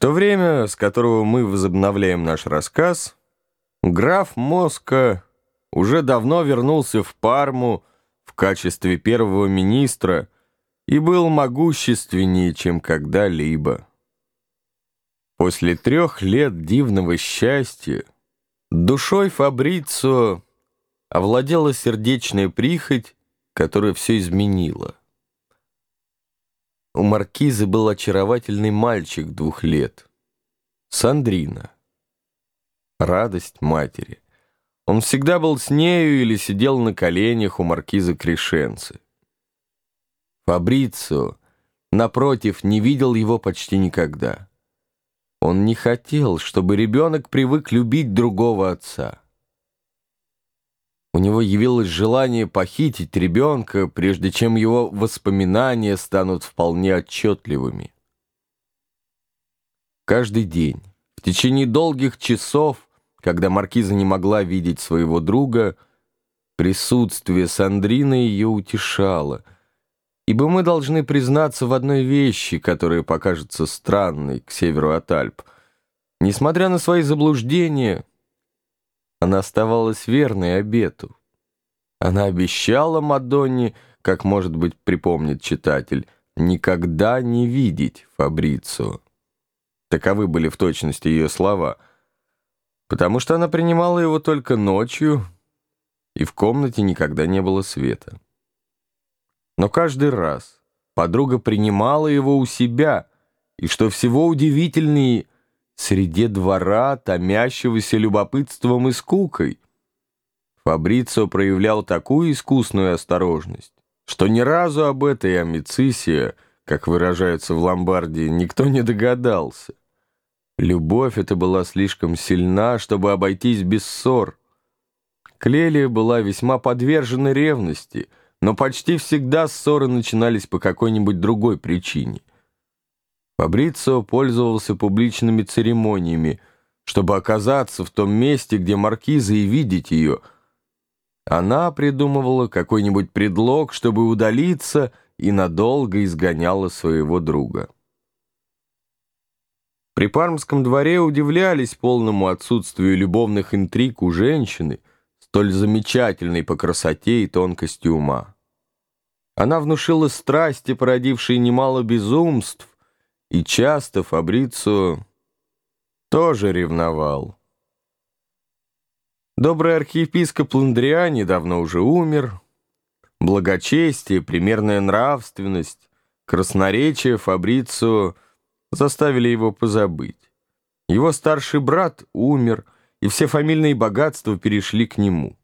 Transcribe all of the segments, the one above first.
то время, с которого мы возобновляем наш рассказ, граф Моска уже давно вернулся в Парму в качестве первого министра и был могущественнее, чем когда-либо. После трех лет дивного счастья душой Фабрицо овладела сердечная прихоть, которая все изменила. У маркизы был очаровательный мальчик двух лет. Сандрина. Радость матери. Он всегда был с нею или сидел на коленях у маркизы Крешенцы. Фабрицио, напротив, не видел его почти никогда. Он не хотел, чтобы ребенок привык любить другого отца. У него явилось желание похитить ребенка, прежде чем его воспоминания станут вполне отчетливыми. Каждый день, в течение долгих часов, когда маркиза не могла видеть своего друга, присутствие Сандрины ее утешало, ибо мы должны признаться в одной вещи, которая покажется странной к северу от Альп. Несмотря на свои заблуждения, она оставалась верной обету. Она обещала Мадонне, как, может быть, припомнит читатель, никогда не видеть Фабрицу. Таковы были в точности ее слова, потому что она принимала его только ночью, и в комнате никогда не было света. Но каждый раз подруга принимала его у себя, и, что всего удивительнее, среди двора, томящегося любопытством и скукой. Фабрицио проявлял такую искусную осторожность, что ни разу об этой амицисе, как выражаются в Ломбардии, никто не догадался. Любовь эта была слишком сильна, чтобы обойтись без ссор. Клелия была весьма подвержена ревности, но почти всегда ссоры начинались по какой-нибудь другой причине. Фабрицио пользовался публичными церемониями, чтобы оказаться в том месте, где маркиза, и видеть ее. Она придумывала какой-нибудь предлог, чтобы удалиться, и надолго изгоняла своего друга. При пармском дворе удивлялись полному отсутствию любовных интриг у женщины, столь замечательной по красоте и тонкости ума. Она внушила страсти, породившие немало безумств, и часто Фабрицу тоже ревновал. Добрый архиепископ Ландриани давно уже умер. Благочестие, примерная нравственность, красноречие Фабрицу заставили его позабыть. Его старший брат умер, и все фамильные богатства перешли к нему.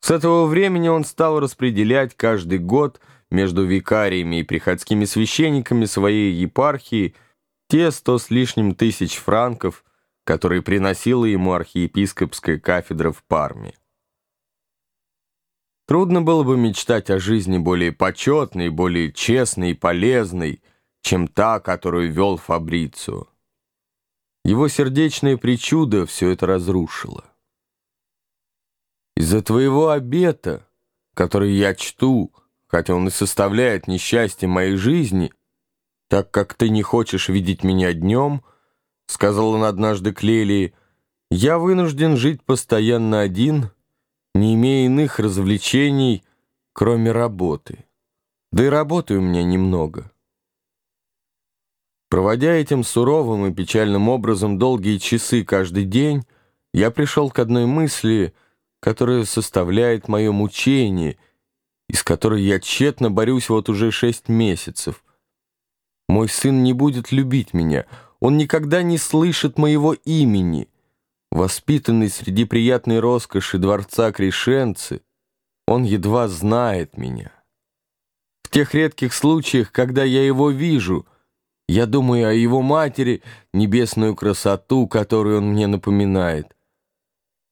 С этого времени он стал распределять каждый год – между викариями и приходскими священниками своей епархии те сто с лишним тысяч франков, которые приносила ему архиепископская кафедра в Парме. Трудно было бы мечтать о жизни более почетной, более честной и полезной, чем та, которую вел Фабрицио. Его сердечное причудо все это разрушило. Из-за твоего обета, который я чту, хотя он и составляет несчастье моей жизни, так как ты не хочешь видеть меня днем, — сказал он однажды Клелии, — я вынужден жить постоянно один, не имея иных развлечений, кроме работы. Да и работы у меня немного. Проводя этим суровым и печальным образом долгие часы каждый день, я пришел к одной мысли, которая составляет мое мучение — и с которой я тщетно борюсь вот уже шесть месяцев. Мой сын не будет любить меня, он никогда не слышит моего имени. Воспитанный среди приятной роскоши дворца Крешенцы, он едва знает меня. В тех редких случаях, когда я его вижу, я думаю о его матери, небесную красоту, которую он мне напоминает.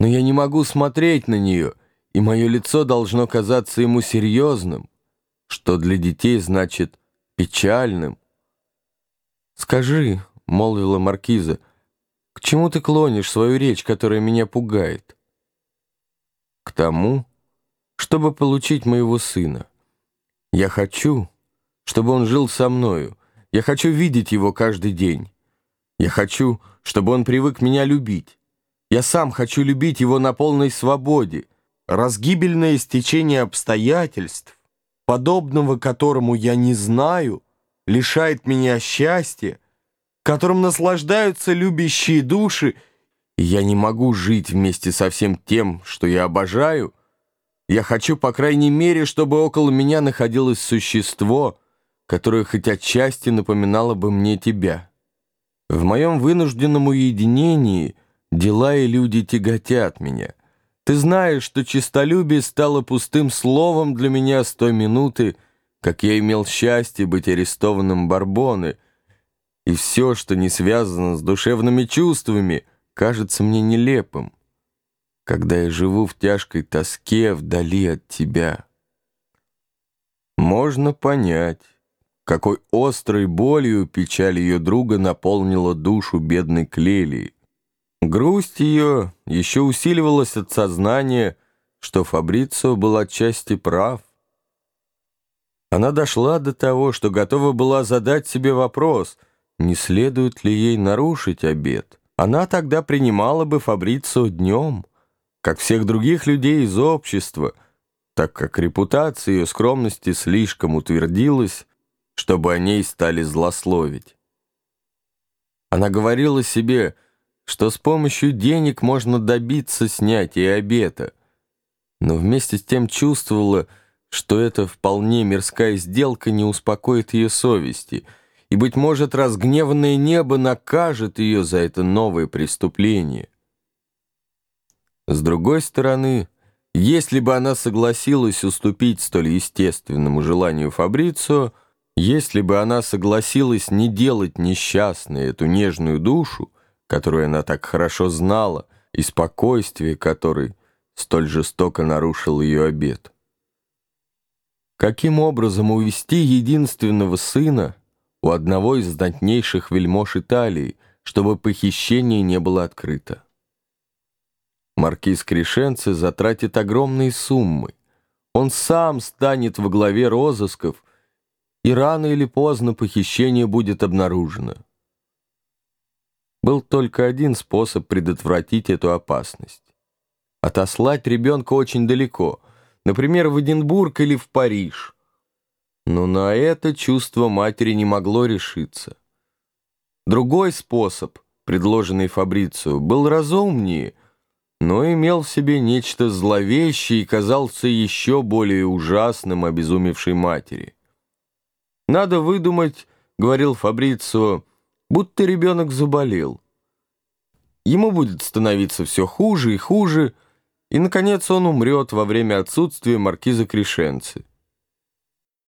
Но я не могу смотреть на нее — и мое лицо должно казаться ему серьезным, что для детей значит печальным. «Скажи», — молвила маркиза, — «к чему ты клонишь свою речь, которая меня пугает?» «К тому, чтобы получить моего сына. Я хочу, чтобы он жил со мною, я хочу видеть его каждый день. Я хочу, чтобы он привык меня любить. Я сам хочу любить его на полной свободе. Разгибельное стечение обстоятельств, подобного которому я не знаю, лишает меня счастья, которым наслаждаются любящие души, и я не могу жить вместе со всем тем, что я обожаю. Я хочу, по крайней мере, чтобы около меня находилось существо, которое хоть отчасти напоминало бы мне тебя. В моем вынужденном уединении дела и люди тяготят меня. Ты знаешь, что честолюбие стало пустым словом для меня с той минуты, как я имел счастье быть арестованным Барбоны, и все, что не связано с душевными чувствами, кажется мне нелепым, когда я живу в тяжкой тоске вдали от тебя. Можно понять, какой острой болью печаль ее друга наполнила душу бедной Клелии. Грусть ее еще усиливалась от сознания, что Фабрицио был отчасти прав. Она дошла до того, что готова была задать себе вопрос, не следует ли ей нарушить обет. Она тогда принимала бы Фабрицио днем, как всех других людей из общества, так как репутация ее скромности слишком утвердилась, чтобы о ней стали злословить. Она говорила себе, что с помощью денег можно добиться снятия обета, но вместе с тем чувствовала, что эта вполне мирская сделка не успокоит ее совести, и, быть может, разгневанное небо накажет ее за это новое преступление. С другой стороны, если бы она согласилась уступить столь естественному желанию Фабрицио, если бы она согласилась не делать несчастной эту нежную душу, которую она так хорошо знала, и спокойствие которой столь жестоко нарушил ее обет. Каким образом увести единственного сына у одного из знатнейших вельмож Италии, чтобы похищение не было открыто? Маркиз Крешенце затратит огромные суммы. Он сам станет во главе розысков, и рано или поздно похищение будет обнаружено. Был только один способ предотвратить эту опасность. Отослать ребенка очень далеко, например, в Эдинбург или в Париж. Но на это чувство матери не могло решиться. Другой способ, предложенный Фабрицио, был разумнее, но имел в себе нечто зловещее и казался еще более ужасным обезумевшей матери. «Надо выдумать», — говорил Фабрицио, — «будто ребенок заболел. Ему будет становиться все хуже и хуже, и, наконец, он умрет во время отсутствия маркиза Крешенцы.